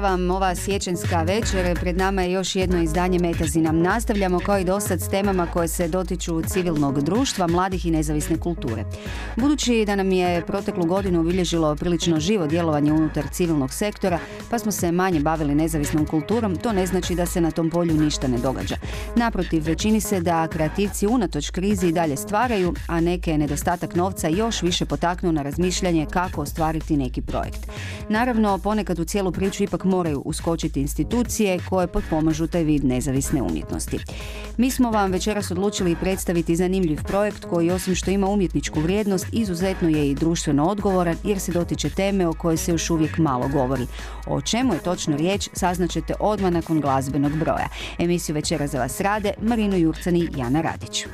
Vam ova sjećanska večer, pred nama je još jedno izdanje Metazina. Nastavljamo kao i dosad s temama koje se dotiču civilnog društva, mladih i nezavisne kulture. Budući da nam je proteklu godinu obilježilo prilično živo djelovanje unutar civilnog sektora, pa smo se manje bavili nezavisnom kulturom, to ne znači da se na tom polju ništa ne događa. Naprotiv, čini se da kreativci unatoč krizi i dalje stvaraju, a neke nedostatak novca još više potaknu na razmišljanje kako ostvariti neki projekt. Naravno, ponekad u cijelu priču ipak moraju uskočiti institucije koje potpomažu taj vid nezavisne umjetnosti. Mi smo vam večeras odlučili predstaviti zanimljiv projekt koji osim što ima umjetničku vrijednost, izuzetno je i društveno odgovoran jer se dotiče teme o kojoj se još uvijek malo govori. O čemu je točno riječ saznaćete odmah nakon glazbenog broja. Emisiju večera za vas rade Marino Jurcani i Jana Radić.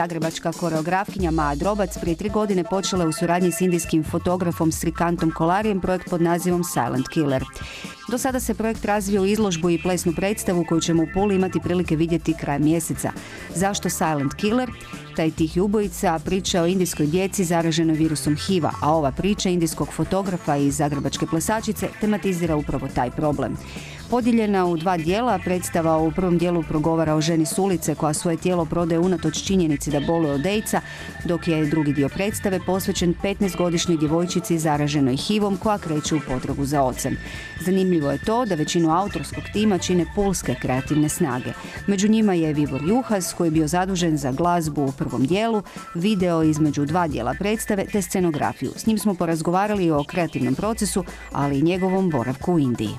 Zagrebačka koreografkinja Maja Drobac prije tri godine počela u suradnji s indijskim fotografom Srikantom Kolarijem projekt pod nazivom Silent Killer. Do sada se projekt razvio u izložbu i plesnu predstavu koju ćemo u Puli imati prilike vidjeti krajem mjeseca. Zašto Silent Killer? Taj tihi ubojica priča o indijskoj djeci zaraženoj virusom HIV-a, a ova priča indijskog fotografa i zagrebačke plesačice tematizira upravo taj problem. Podijeljena u dva dijela, predstava u prvom dijelu progovara o ženi s ulice koja svoje tijelo prodaje unatoč činjenici da boluje od AIDS-a, dok je drugi dio predstave posvećen 15-godišnjoj djevojčici zaraženoj HIV-om koja kreće u potragu za ocem. Zanimljivo je to da većinu autorskog tima čine pulske kreativne snage. Među njima je Vibor Juhas koji je bio zadužen za glazbu prvom dijelu, video između dva dijela predstave te scenografiju. S njim smo porazgovarali o kreativnom procesu, ali i njegovom boravku u Indiji.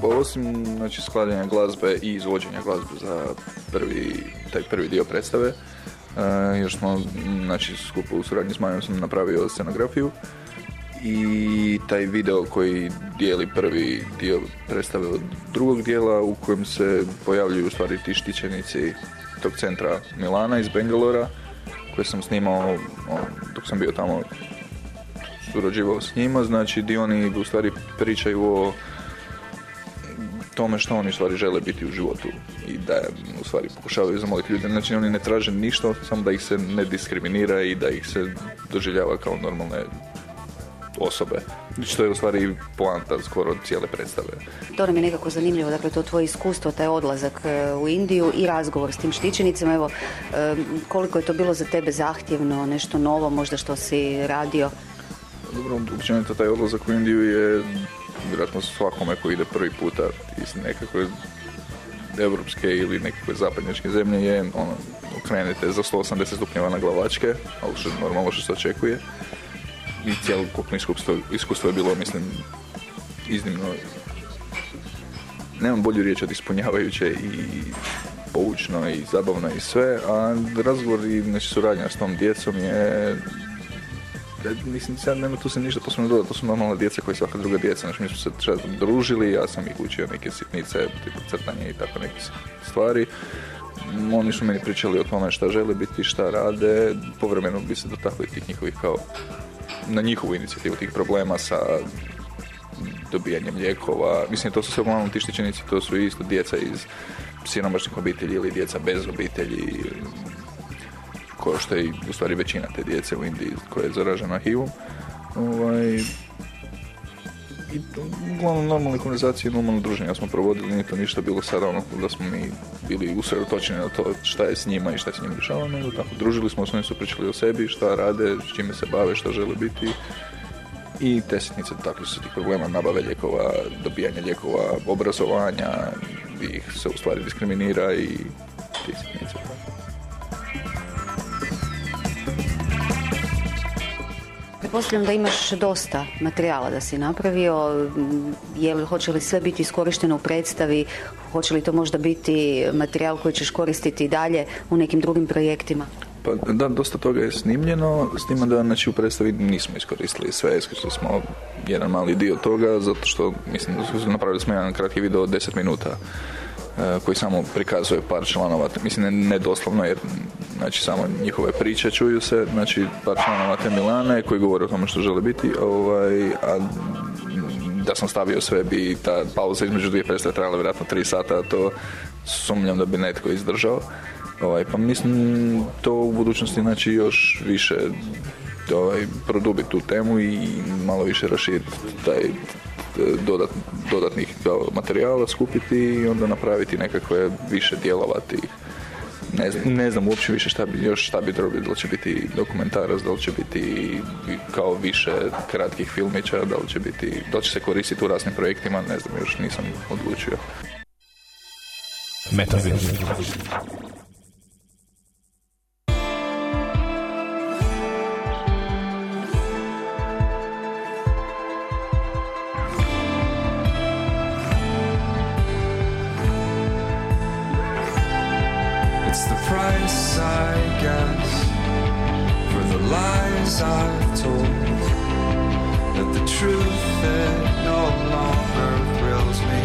Pa osim znači, skladanja glazbe i izvođenja glazbe za prvi, taj prvi dio predstave, e, još smo znači, skupo u suradnji s Majom sam napravio scenografiju i taj video koji dijeli prvi dio predstave od drugog dijela u kojem se pojavljuju u stvari ti štićenici tog centra Milana iz Bangalora koje sam snimao o, dok sam bio tamo surađivao s njima, znači di oni u stvari pričaju o tome što oni u stvari žele biti u životu i da u stvari pokušavaju zamoliti ljude. Znači oni ne traže ništa, samo da ih se ne diskriminira i da ih se doživljava kao normalne osobe. Što je u stvari poanta skoro cijele predstave. To nam je nekako zanimljivo, dakle to tvoje iskustvo, taj odlazak e, u Indiju i razgovor s tim štićenicima. Evo, e, koliko je to bilo za tebe zahtjevno, nešto novo možda što si radio? Dobro, općenito taj odlazak u Indiju je vjerojatno svakome koji ide prvi puta iz nekakve evropske ili nekakve zapadnjačke zemlje je ono, okrenete za 180 stupnjeva na glavačke, ali što je normalno što se očekuje. I cjelokupno iskustvo, iskustvo je bilo, mislim, iznimno nemam bolju riječ od ispunjavajuće i poučno i zabavno i sve, a razgovor i znači, suradnja s tom djecom je mislim, sad nema tu se ništa posebno dodati, to su normalne djeca koji svaka druga djeca, znači mi smo se čas družili, ja sam ih učio neke sitnice, tipu crtanje i tako neke stvari. Oni su meni pričali o tome šta žele biti, šta rade, povremeno bi se dotakli tih njihovih kao na njihovu inicijativu tih problema sa dobijanjem lijekova. Mislim, to su sve uglavnom ti štićenici, to su isto djeca iz siromašnih obitelji ili djeca bez obitelji, kao što je u stvari većina te djece u Indiji koja je zaražena HIV-om. Ovaj, i uglavnom normalne konverzacije i normalno druženja smo provodili, nije to ništa bilo sada ono da smo mi bili usredotočeni na to šta je s njima i šta je s njima dešava, nego tako, družili smo, oni su pričali o sebi, šta rade, s čime se bave, šta žele biti. I te sitnice takvi su tih problema nabave lijekova, dobijanja lijekova, obrazovanja, ih se u stvari diskriminira i ti sitnice. Pretpostavljam da imaš dosta materijala da si napravio. Je li, hoće li sve biti iskorišteno u predstavi? Hoće li to možda biti materijal koji ćeš koristiti i dalje u nekim drugim projektima? Pa da, dosta toga je snimljeno, s time da znači, u predstavi nismo iskoristili sve, iskoristili smo jedan mali dio toga, zato što, mislim, napravili smo jedan kratki video od 10 minuta koji samo prikazuje par članova, mislim ne, doslovno jer znači samo njihove priče čuju se, znači par članova te Milane koji govore o tome što žele biti, ovaj, a da sam stavio sve bi ta pauza između dvije predstave trajala vjerojatno tri sata, to sumnjam da bi netko izdržao. Ovaj, pa mislim to u budućnosti znači još više ovaj, produbiti tu temu i malo više raširiti taj dodat, dodatnih materijala skupiti i onda napraviti nekakve više djelovati ne znam, ne znam uopće više šta bi, još šta bi trebalo da li će biti dokumentarac, da li će biti kao više kratkih filmića, da li će biti, da li će se koristiti u raznim projektima, ne znam, još nisam odlučio. Metaverse. It's the price, I guess, for the lies I've told. That the truth it no longer thrills me.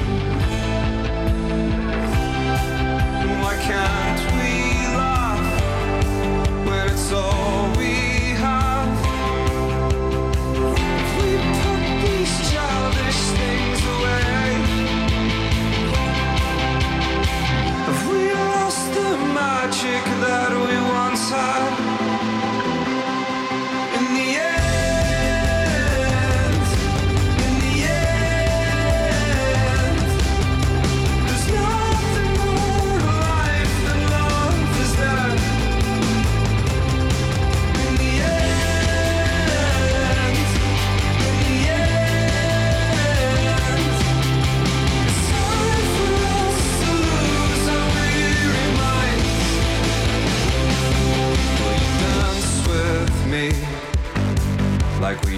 Why can't we laugh like we time.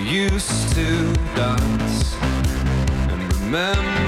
Used to dance and remember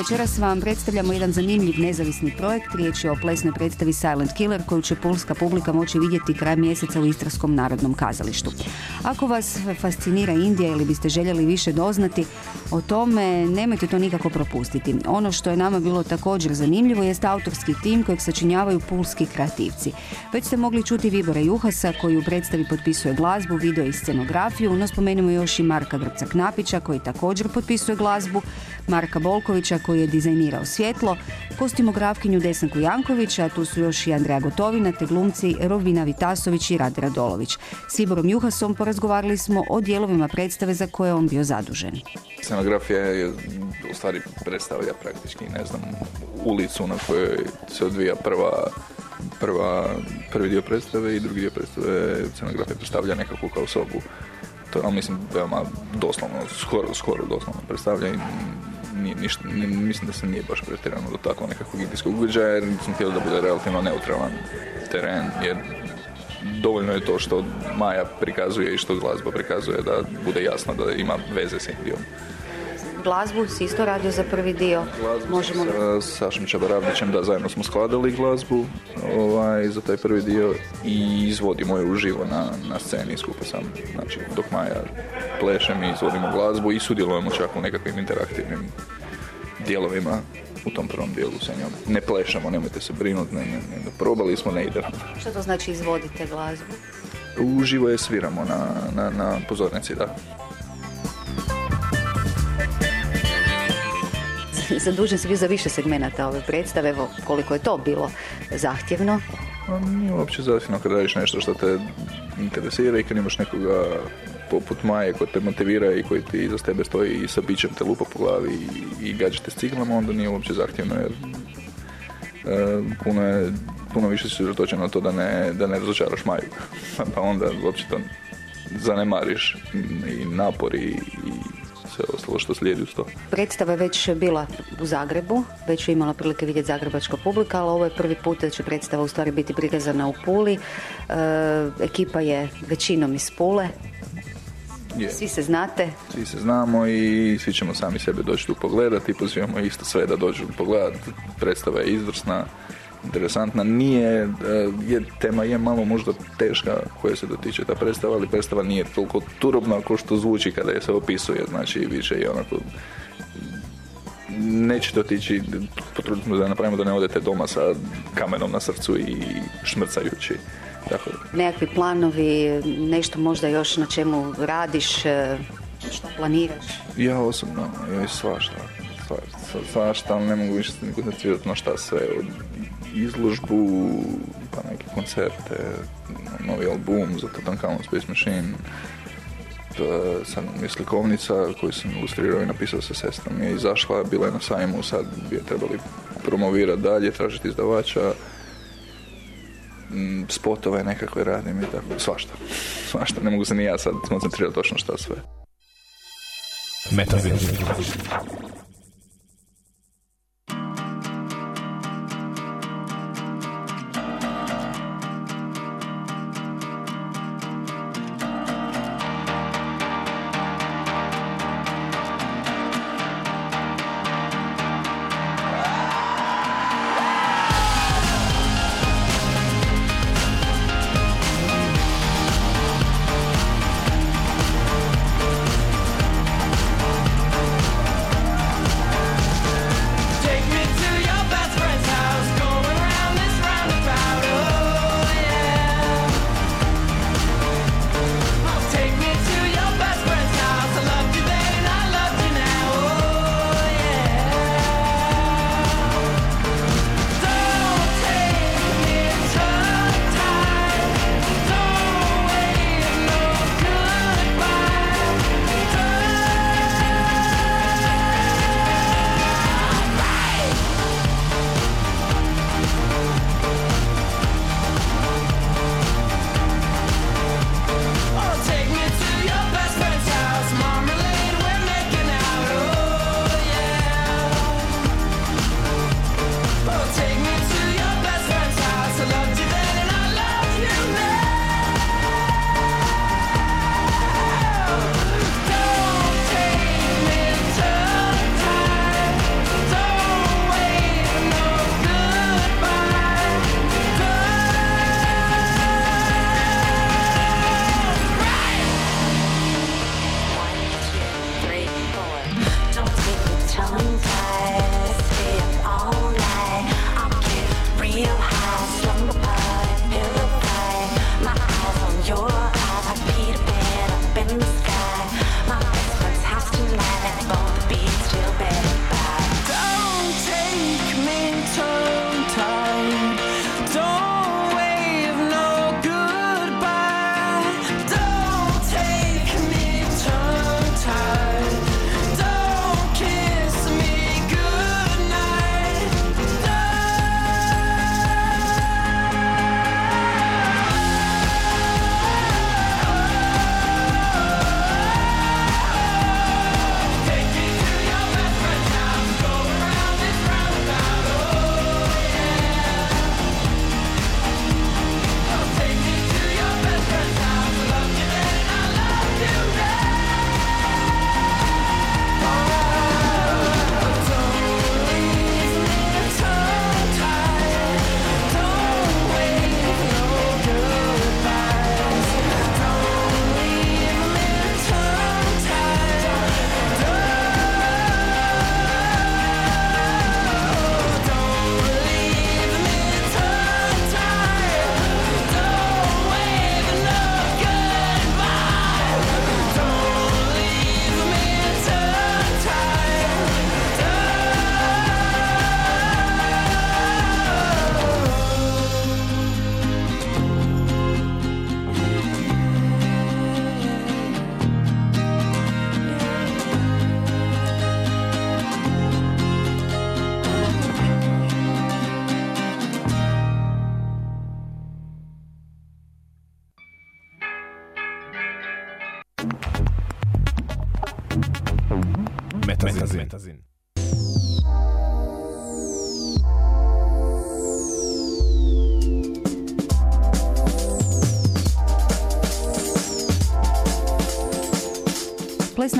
večeras vam predstavljamo jedan zanimljiv nezavisni projekt. Riječ je o plesnoj predstavi Silent Killer koju će pulska publika moći vidjeti kraj mjeseca u Istarskom narodnom kazalištu. Ako vas fascinira Indija ili biste željeli više doznati o tome, nemojte to nikako propustiti. Ono što je nama bilo također zanimljivo jest autorski tim kojeg sačinjavaju pulski kreativci. Već ste mogli čuti Vibora Juhasa koji u predstavi potpisuje glazbu, video i scenografiju, no spomenimo još i Marka Grca Knapića koji također potpisuje glazbu, Marka Bolkovića koji je dizajnirao svjetlo, kostimografkinju Desanku Janković, a tu su još i Andreja Gotovina te glumci Rovina Vitasović i Rade Radolović. S Iborom Juhasom porazgovarali smo o dijelovima predstave za koje je on bio zadužen. Scenografija je u stvari predstavlja praktički, ne znam, ulicu na kojoj se odvija prva, prva, prvi dio predstave i drugi dio predstave scenografija predstavlja nekakvu kao sobu. To je, ono, mislim, veoma doslovno, skoro, skoro doslovno predstavlja i nije, ništa, ni- mislim da se nije baš pretjerano dotaklo nekakvog indijskog uređaja jer sam htio da bude relativno neutralan teren jer dovoljno je to što Maja prikazuje i što glazba prikazuje da bude jasno da ima veze s Indijom. Glazbu si isto radio za prvi dio. Možemo li- Sa Sašom Čabaravdićem, da, zajedno smo skladali glazbu ovaj, za taj prvi dio i izvodimo je uživo na, na sceni skupa sam. Znači, dok Maja pleše, mi izvodimo glazbu i sudjelujemo čak u nekakvim interaktivnim dijelovima u tom prvom dijelu sa njom. Ne plešemo, nemojte se brinuti, ne, ne, ne, probali smo, ne ide. Što to znači izvodite glazbu? Uživo je sviramo na, na, na pozornici, da. Zadužen si bio za više segmenata ove predstave, evo koliko je to bilo zahtjevno. A nije uopće zavisno kad radiš nešto što te interesira i kad imaš nekoga poput Maje koji te motivira i koji ti iza tebe stoji i sa bićem te lupa po glavi i, i gađa te s ciglama, onda nije uopće zahtjevno jer e, puno je puno više si na to da ne, da ne razočaraš Maju. pa onda uopće to zanemariš i napor i, i sve ostalo što slijedi uz to. Predstava je već bila u Zagrebu, već je imala prilike vidjeti zagrebačka publika, ali ovo je prvi put da će predstava u stvari biti prikazana u Puli. E, ekipa je većinom iz Pule, Je. svi se znate. Svi se znamo i svi ćemo sami sebe doći tu pogledati i pozivamo isto sve da dođu pogledati. Predstava je izvrsna, interesantna. Nije, e, je, tema je malo možda teška koja se dotiče ta predstava, ali predstava nije toliko turobna kao što zvuči kada je se opisuje. Znači, više je onako nećete otići, potruditi smo da napravimo da ne odete doma sa kamenom na srcu i šmrcajući. Tako. Nekakvi planovi, nešto možda još na čemu radiš, e, što planiraš. Ja osobno, joj svašta, svašta, svašta, ali ne mogu više se ni koncentrirati na šta sve, od izložbu, pa neke koncerte, novi album za Tutankhamun Space Machine, sad je slikovnica koju sam ilustrirao i napisao sa sestrom. Je izašla, bila je na sajmu, sad bi je trebali promovirati dalje, tražiti izdavača, mm, spotove nekakve radim i tako, svašta, svašta, ne mogu se ni ja sad koncentrirati točno šta sve. Metazin.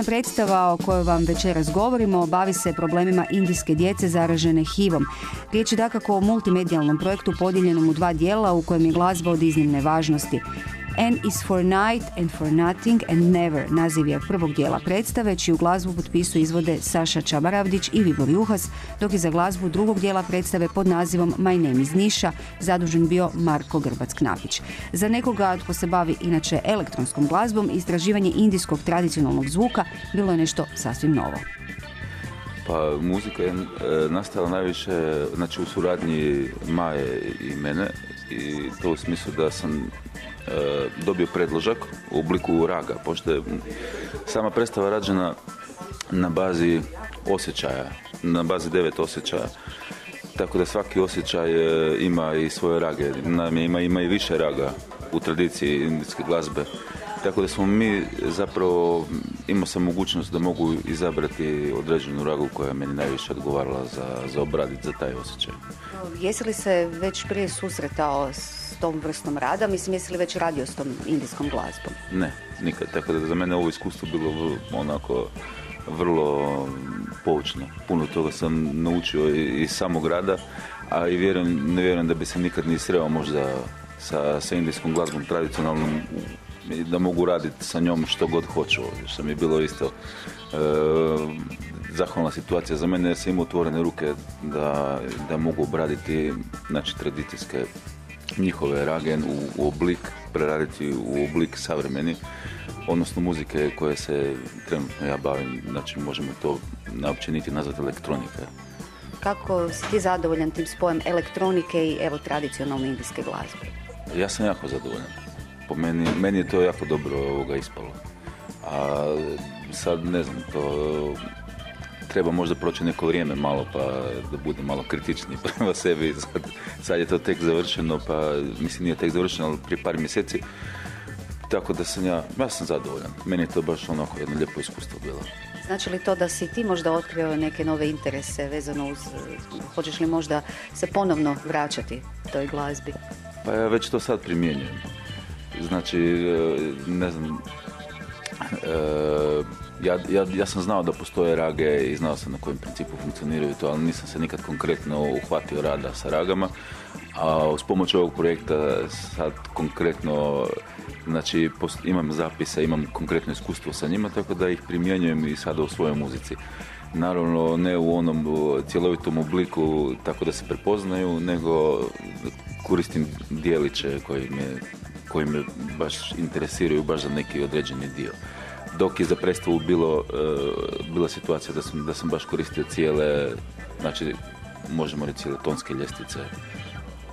Plesna predstava o kojoj vam večeras govorimo bavi se problemima indijske djece zaražene HIV-om. Riječ je dakako o multimedijalnom projektu podijeljenom u dva dijela u kojem je glazba od iznimne važnosti. N is for night and for nothing and never naziv je prvog dijela predstave, čiju glazbu potpisu izvode Saša Čabaravdić i Vibor Juhas, dok je za glazbu drugog dijela predstave pod nazivom My name is Niša zadužen bio Marko Grbac-Knapić. Za nekoga tko se bavi inače elektronskom glazbom, istraživanje indijskog tradicionalnog zvuka bilo je nešto sasvim novo. Pa muzika je e, nastala najviše znači u suradnji Maje i mene i to u smislu da sam dobio predložak u obliku raga, pošto je sama predstava rađena na bazi osjećaja, na bazi devet osjećaja. Tako da svaki osjećaj e, ima i svoje rage, naime ima, ima i više raga u tradiciji indijske glazbe. Tako da smo mi zapravo, imao sam mogućnost da mogu izabrati određenu ragu koja je meni najviše odgovarala za, za obraditi za taj osjećaj. Jesi li se već prije susretao s tom vrstom rada? Mislim, jesi li već radio s tom indijskom glazbom? Ne, nikad. Tako da za mene ovo iskustvo bilo vrlo, onako vrlo poučno. Puno toga sam naučio iz samog rada, a i vjerujem, ne vjerujem da bi se nikad ni sreo možda sa, sa indijskom glazbom tradicionalnom da mogu raditi sa njom što god hoću, što mi je bilo isto e, zahvalna situacija za mene jer sam imao otvorene ruke da, da mogu obraditi znači, tradicijske njihove rage u, u oblik, preraditi u oblik savremeni, odnosno muzike koje se trenutno ja bavim, znači možemo to naopćeniti nazvati elektronika. Kako si ti zadovoljan tim spojem elektronike i evo tradicionalne indijske glazbe? Ja sam jako zadovoljan. Po meni, meni je to jako dobro ovoga ispalo. A sad ne znam, to treba možda proći neko vrijeme malo pa da budem malo kritičniji prema sebi. Sad, sad je to tek završeno, pa mislim nije tek završeno, ali prije par mjeseci. Tako da sam ja, ja sam zadovoljan. Meni je to baš onako jedno lijepo iskustvo bilo. Znači li to da si ti možda otkrio neke nove interese vezano uz, hoćeš li možda se ponovno vraćati toj glazbi? Pa ja već to sad primjenjujem. Znači, e, ne znam, e, ja, ja, ja sam znao da postoje rage i znao sam na kojem principu funkcioniraju to, ali nisam se nikad konkretno uhvatio rada sa ragama. A uz pomoć ovog projekta sad konkretno, znači pos- imam zapise, imam konkretno iskustvo sa njima, tako da ih primjenjujem i sada u svojoj muzici. Naravno, ne u onom cjelovitom obliku tako da se prepoznaju, nego koristim dijeliće koji me, koji me baš interesiraju baš za neki određeni dio. Dok je za predstavu bilo, e, bila situacija da sam, da sam baš koristio cijele, znači možemo reći cijele tonske ljestvice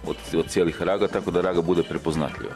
od, od cijelih raga, tako da raga bude prepoznatljiva.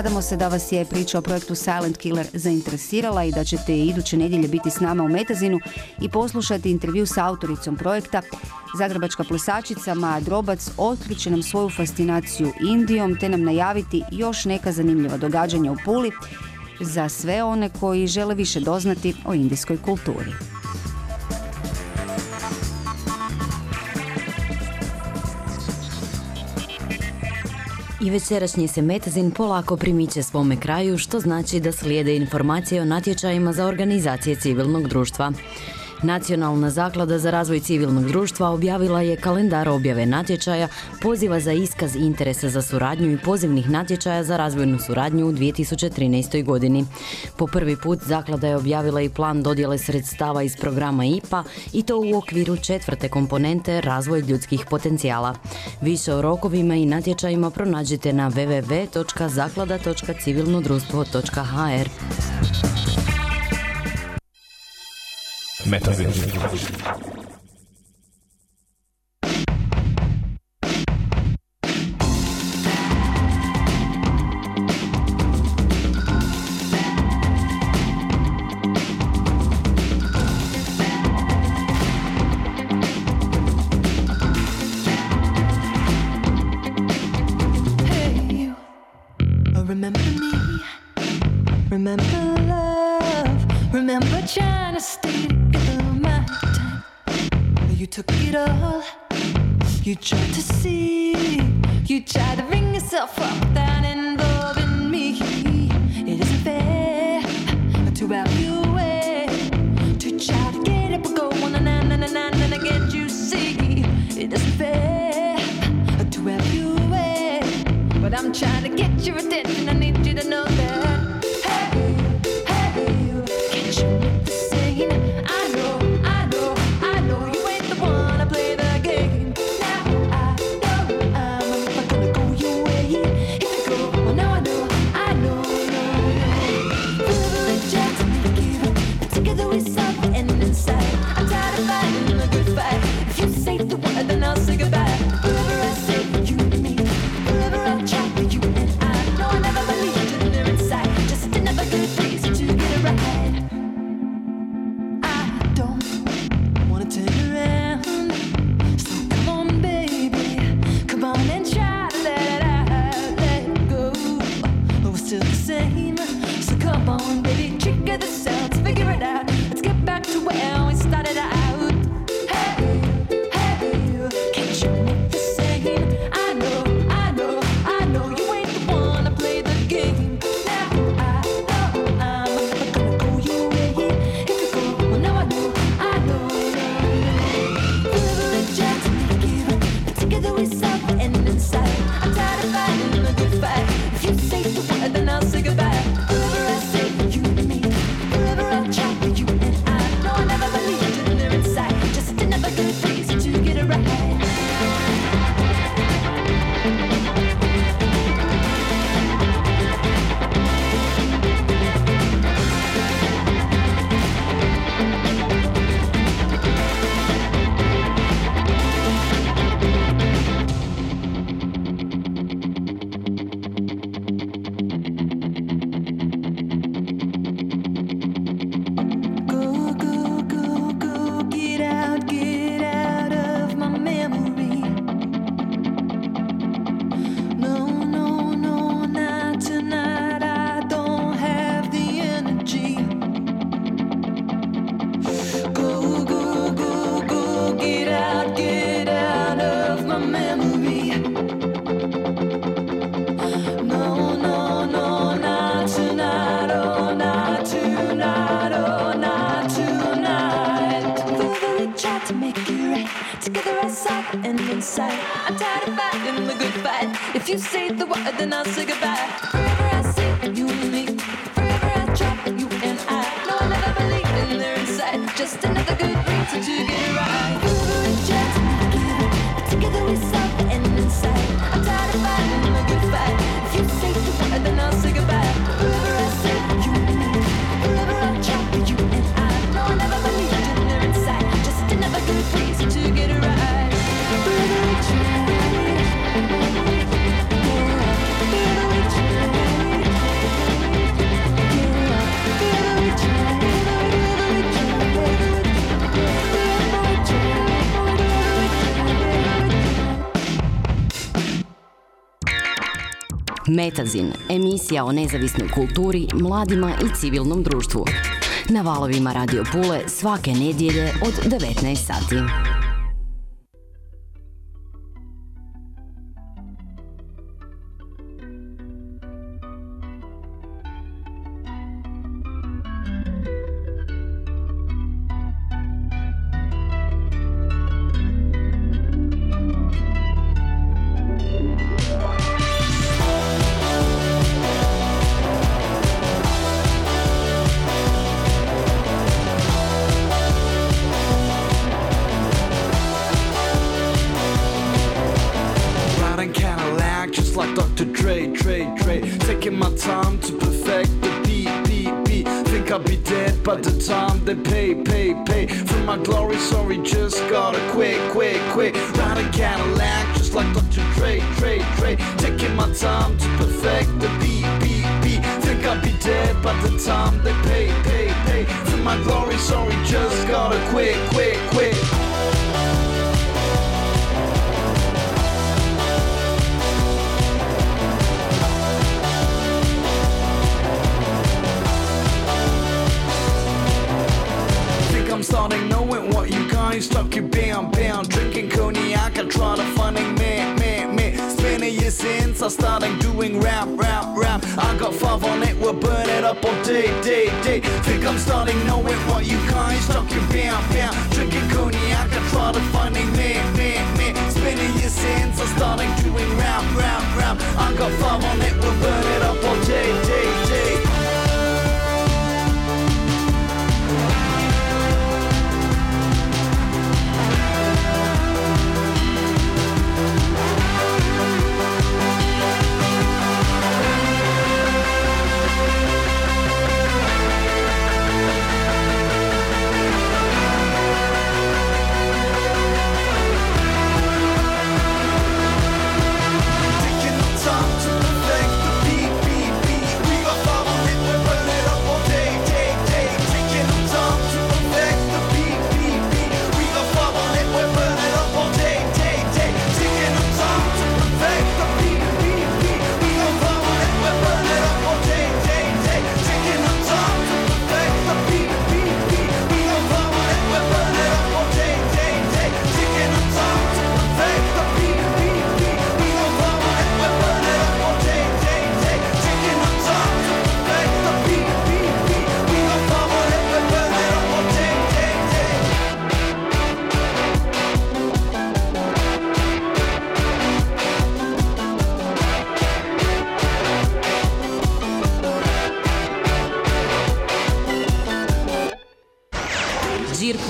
Nadamo se da vas je priča o projektu Silent Killer zainteresirala i da ćete iduće nedjelje biti s nama u Metazinu i poslušati intervju sa autoricom projekta. Zagrebačka plesačica Maja Drobac otkriće nam svoju fascinaciju Indijom te nam najaviti još neka zanimljiva događanja u Puli za sve one koji žele više doznati o indijskoj kulturi. I večerašnji se metazin polako primiče svome kraju, što znači da slijede informacije o natječajima za organizacije civilnog društva. Nacionalna zaklada za razvoj civilnog društva objavila je kalendar objave natječaja, poziva za iskaz interesa za suradnju i pozivnih natječaja za razvojnu suradnju u 2013. godini. Po prvi put zaklada je objavila i plan dodjele sredstava iz programa IPA i to u okviru četvrte komponente razvoj ljudskih potencijala. Više o rokovima i natječajima pronađite na www.zaklada.civilnodrustvo.hr. Metaverso. say the word, then I'll say goodbye. Metazin, emisija o nezavisnoj kulturi, mladima i civilnom društvu. Na valovima Radio Pule svake nedjelje od 19 sati. Since I started doing rap rap rap. I got five on it we'll burn it up all day day day think I'm starting knowing what you guys talk you bam bam drinking cognac I try to finding man man man spending years since I started doing rap rap rap. I got five on it we'll burn it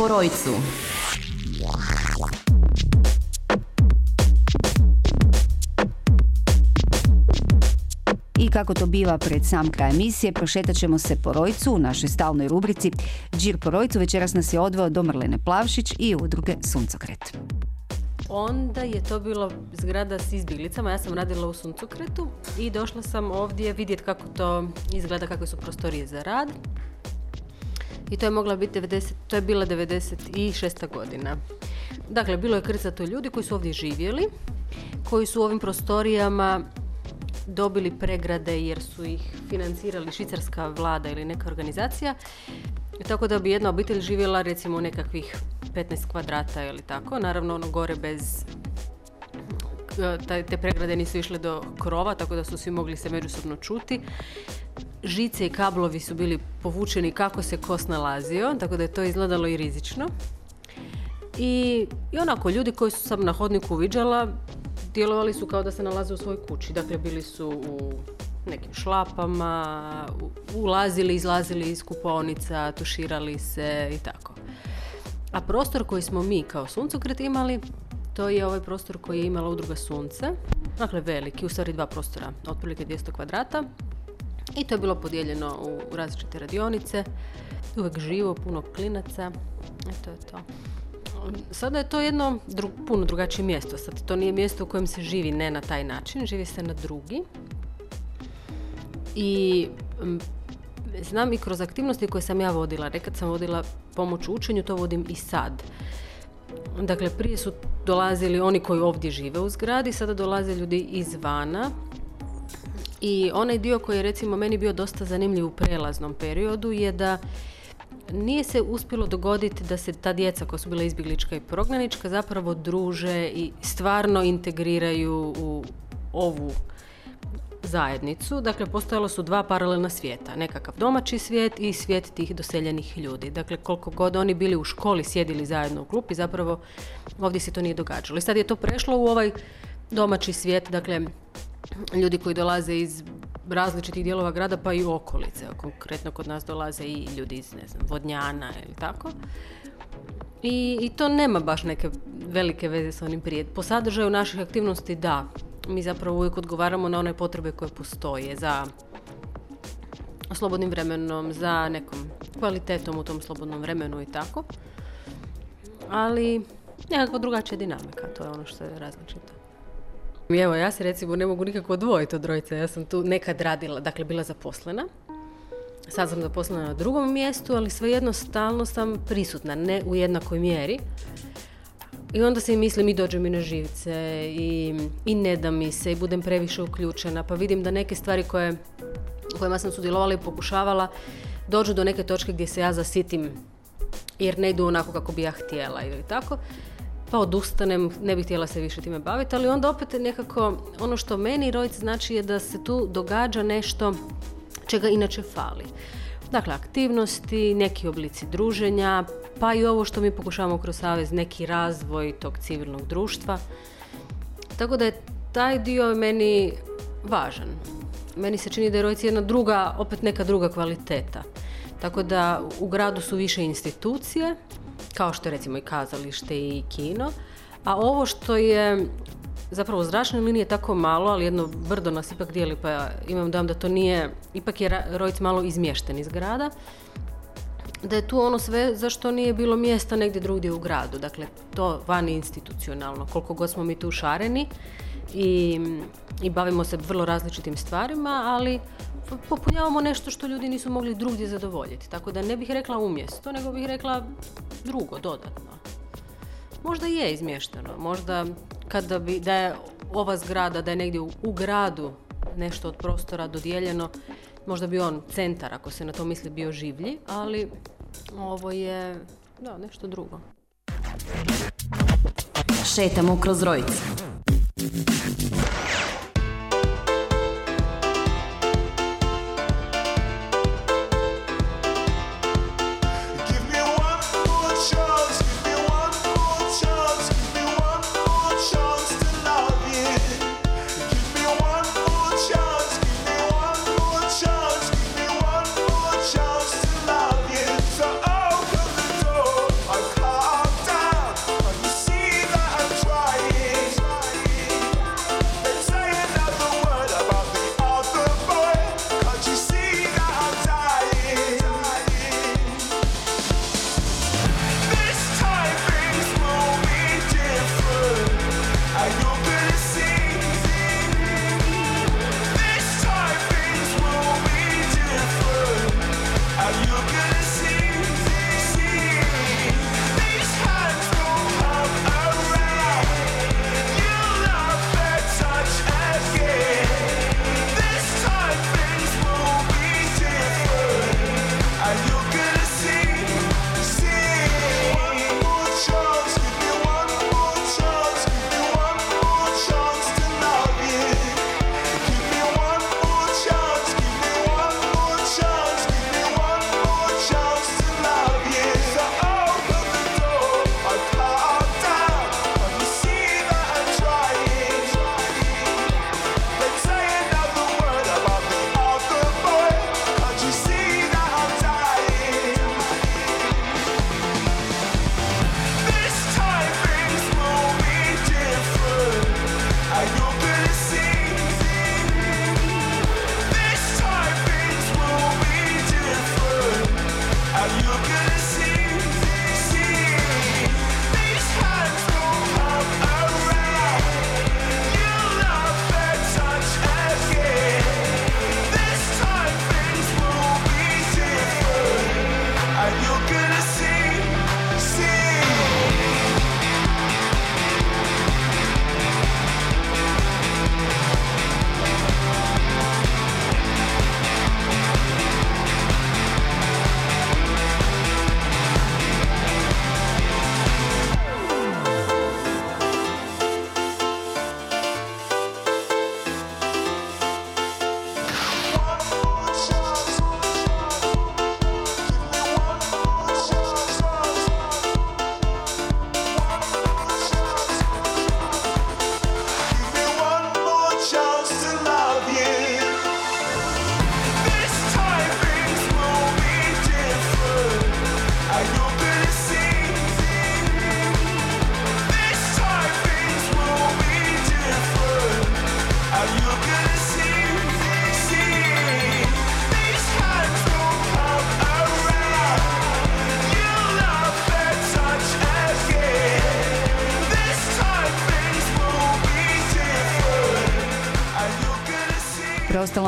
Žir po rojcu. I kako to biva pred sam kraj emisije, prošetat ćemo se po Rojcu u našoj stalnoj rubrici Džir po Rojcu. Večeras nas je odveo do Marlene Plavšić i udruge Suncokret. Onda je to bilo zgrada s izbjeglicama, ja sam radila u Suncokretu i došla sam ovdje vidjeti kako to izgleda, kakve su prostorije za rad. I to je mogla biti 90, to je bila 96. godina. Dakle, bilo je krcato ljudi koji su ovdje živjeli, koji su u ovim prostorijama dobili pregrade jer su ih financirali švicarska vlada ili neka organizacija. Tako da bi jedna obitelj živjela recimo u nekakvih 15 kvadrata ili tako. Naravno ono gore bez te pregrade nisu išle do krova, tako da su svi mogli se međusobno čuti. Žice i kablovi su bili povučeni kako se ko snalazio, tako da je to izgledalo i rizično. I, I onako, ljudi koji su sam na hodniku viđala, djelovali su kao da se nalaze u svojoj kući. Dakle, bili su u nekim šlapama, ulazili, izlazili iz kupovnica, tuširali se i tako. A prostor koji smo mi kao suncokret imali, to je ovaj prostor koji je imala udruga Sunce. Dakle, veliki, u stvari dva prostora, otprilike 200 kvadrata. I to je bilo podijeljeno u različite radionice. Uvijek živo, puno klinaca. I to je to. Sada je to jedno dru- puno drugačije mjesto. Sad to nije mjesto u kojem se živi ne na taj način, živi se na drugi. I mm, znam i kroz aktivnosti koje sam ja vodila, nekad sam vodila pomoć u učenju, to vodim i sad. Dakle, prije su dolazili oni koji ovdje žive u zgradi, sada dolaze ljudi izvana, I onaj dio koji je recimo meni bio dosta zanimljiv u prelaznom periodu je da nije se uspjelo dogoditi da se ta djeca koja su bila izbjeglička i prognanička zapravo druže i stvarno integriraju u ovu zajednicu. Dakle, postojala su dva paralelna svijeta. Nekakav domaći svijet i svijet tih doseljenih ljudi. Dakle, koliko god oni bili u školi, sjedili zajedno u klupi, zapravo ovdje se to nije događalo. I sad je to prešlo u ovaj domaći svijet, dakle, ljudi koji dolaze iz različitih dijelova grada pa i okolice. Konkretno kod nas dolaze i ljudi iz, ne znam, Vodnjana ili tako. I, I to nema baš neke velike veze s onim prije. Po sadržaju naših aktivnosti da. Mi zapravo uvijek odgovaramo na one potrebe koje postoje za slobodnim vremenom, za nekom kvalitetom u tom slobodnom vremenu i tako. Ali nekakva drugačija dinamika, to je ono što je različito. Evo, ja se recimo ne mogu nikako odvojiti od trojice. Ja sam tu nekad radila, dakle bila zaposlena. Sad sam zaposlena na drugom mjestu, ali svejedno stalno sam prisutna, ne u jednakoj mjeri. I onda se i mislim i dođe mi na živce i, i ne da mi se i budem previše uključena. Pa vidim da neke stvari koje, kojima sam sudjelovala i pokušavala dođu do neke točke gdje se ja zasitim jer ne idu onako kako bi ja htjela ili tako. Pa odustanem, ne bih htjela se više time baviti, ali onda opet nekako ono što meni rojc znači je da se tu događa nešto čega inače fali. Dakle, aktivnosti, neki oblici druženja, pa i ovo što mi pokušavamo kroz Savez, neki razvoj tog civilnog društva. Tako da je taj dio meni važan. Meni se čini da je Rojci jedna druga, opet neka druga kvaliteta. Tako da u gradu su više institucije, kao što je recimo i kazalište i kino, a ovo što je zapravo zračne linije tako malo, ali jedno brdo nas ipak dijeli, pa imam dojam da to nije, ipak je Rojc malo izmješten iz grada, da je tu ono sve za što nije bilo mjesta negdje drugdje u gradu. Dakle, to vani institucionalno, koliko god smo mi tu šareni i, i bavimo se vrlo različitim stvarima, ali po- popunjavamo nešto što ljudi nisu mogli drugdje zadovoljiti. Tako da ne bih rekla umjesto, nego bih rekla drugo, dodatno. Možda je izmješteno, možda kada bi, da je ova zgrada, da je negdje u, u gradu nešto od prostora dodijeljeno, možda bi on centar, ako se na to misli, bio življi, ali ovo je, da, nešto drugo. Šetamo kroz Rojc.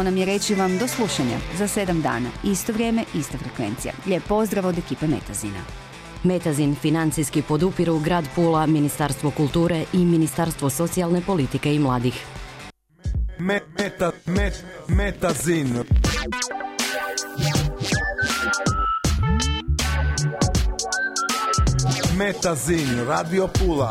Nam je reći vam do slušanja za sedam dana. Isto vrijeme, ista frekvencija. Lijep pozdrav od ekipe Metazina. Metazin financijski podupiru Grad Pula, Ministarstvo kulture i Ministarstvo socijalne politike i mladih. Me, meta, met, metazin. Metazin, Radio Pula,